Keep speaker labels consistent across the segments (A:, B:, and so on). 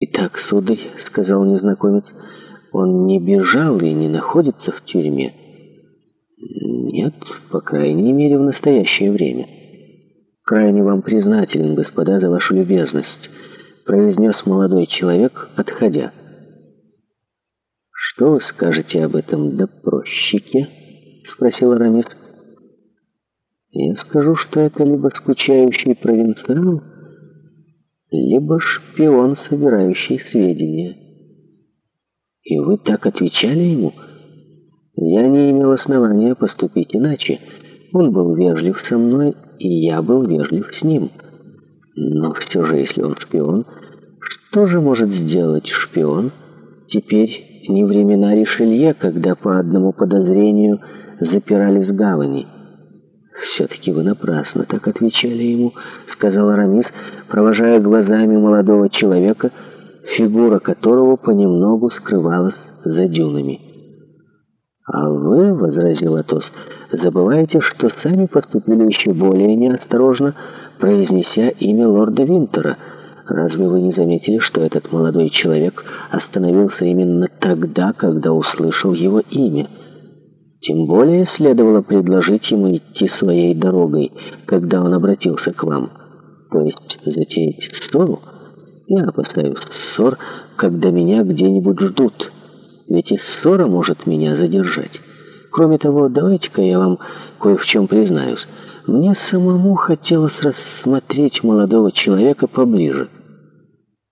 A: «Итак, сударь», — сказал незнакомец, — «он не бежал и не находится в тюрьме?» «Нет, по крайней мере, в настоящее время». «Крайне вам признателен, господа, за вашу любезность», — произнес молодой человек, отходя. «Что вы скажете об этом допросчике?» — спросил Арамис. «Я скажу, что это либо скучающий провинциал...» либо шпион, собирающий сведения. И вы так отвечали ему? Я не имел основания поступить иначе. Он был вежлив со мной, и я был вежлив с ним. Но все же, если он шпион, что же может сделать шпион? Теперь не времена Ришелье, когда по одному подозрению запирались гавани. «Все-таки вы напрасно так отвечали ему», — сказал Арамис, провожая глазами молодого человека, фигура которого понемногу скрывалась за дюнами. «А вы, — возразил Атос, — забываете, что сами поступили еще более неосторожно, произнеся имя лорда Винтера. Разве вы не заметили, что этот молодой человек остановился именно тогда, когда услышал его имя?» Тем более следовало предложить ему идти своей дорогой, когда он обратился к вам. То есть затеять ссору? Я опасаюсь ссор, когда меня где-нибудь ждут. Ведь и ссора может меня задержать. Кроме того, давайте-ка я вам кое в чем признаюсь. Мне самому хотелось рассмотреть молодого человека поближе.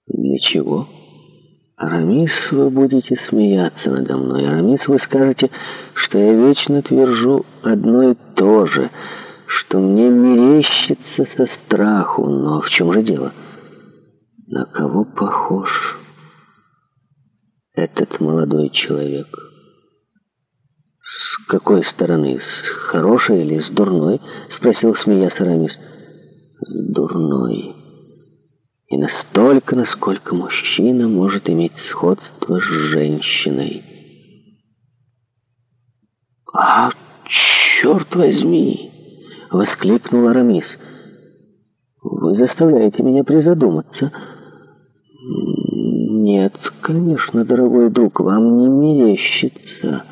A: Для чего? — Арамис, вы будете смеяться надо мной. Арамис, вы скажете, что я вечно твержу одно и то же, что мне мерещится со страху. Но в чем же дело? На кого похож этот молодой человек? С какой стороны? С хорошей или с дурной? Спросил смеяться Арамис. С дурной и настолько, насколько мужчина может иметь сходство с женщиной. «А, черт возьми!» — воскликнул Арамис. «Вы заставляете меня призадуматься». «Нет, конечно, дорогой друг, вам не мерещится.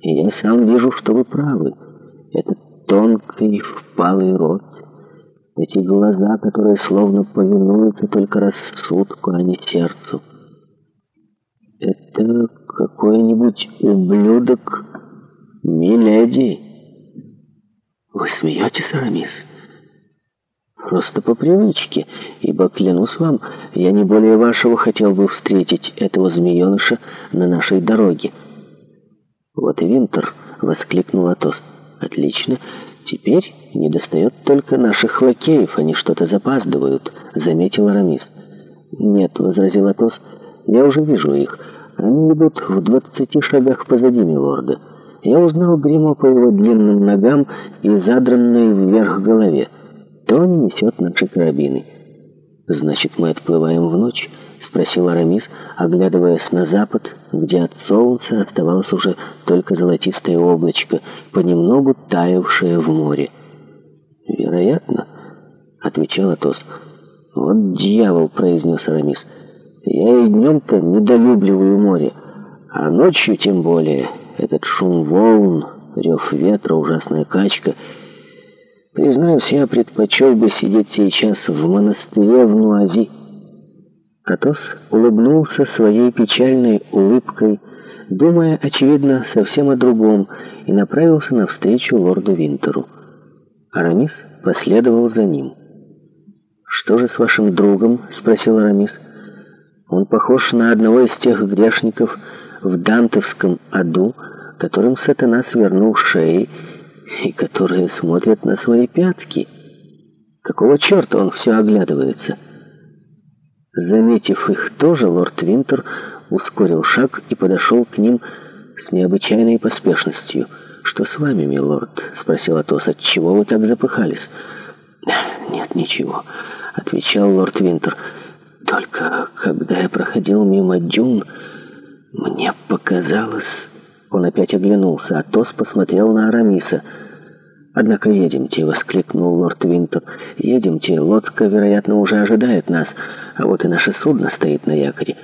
A: И я сам вижу, что вы правы. Это тонкий впалый рот, эти глаза, которые словно повинуются только рассудку, а не сердцу. Это какой-нибудь ублюдок Миледи. Вы смеетесь, Арамис? Просто по привычке, ибо, клянусь вам, я не более вашего хотел бы встретить этого змееныша на нашей дороге. Вот и Винтер воскликнул Атос. Отлично. «Теперь недостает только наших лакеев, они что-то запаздывают», — заметил Арамис. «Нет», — возразил Атос, — «я уже вижу их. Они идут в двадцати шагах позади милорда. Я узнал гримо по его длинным ногам и задранной вверх голове. То он несет наши карабины». «Значит, мы отплываем в ночь?» — спросил Арамис, оглядываясь на запад, где от солнца оставалось уже только золотистое облачко, понемногу таявшее в море. «Вероятно», — отвечал Атос. «Вот дьявол», — произнес Арамис. «Я и днем-то недолюбливаю море, а ночью тем более этот шум волн, рев ветра, ужасная качка — Признаюсь, я предпочел бы сидеть сейчас в монастыре в Нуази. Атос улыбнулся своей печальной улыбкой, думая, очевидно, совсем о другом, и направился навстречу лорду Винтеру. Арамис последовал за ним. «Что же с вашим другом?» — спросил Арамис. «Он похож на одного из тех грешников в Дантовском аду, которым сатана свернул шеи, и которые смотрят на свои пятки. Какого черта он все оглядывается? Заметив их тоже, лорд Винтер ускорил шаг и подошел к ним с необычайной поспешностью. «Что с вами, милорд?» — спросил Атос. «Отчего вы так запыхались?» «Нет, ничего», — отвечал лорд Винтер. «Только когда я проходил мимо дюн, мне показалось...» Он опять оглянулся, а Тос посмотрел на Арамиса. «Однако едемте», — воскликнул лорд Винтер. «Едемте, лодка, вероятно, уже ожидает нас, а вот и наше судно стоит на якоре».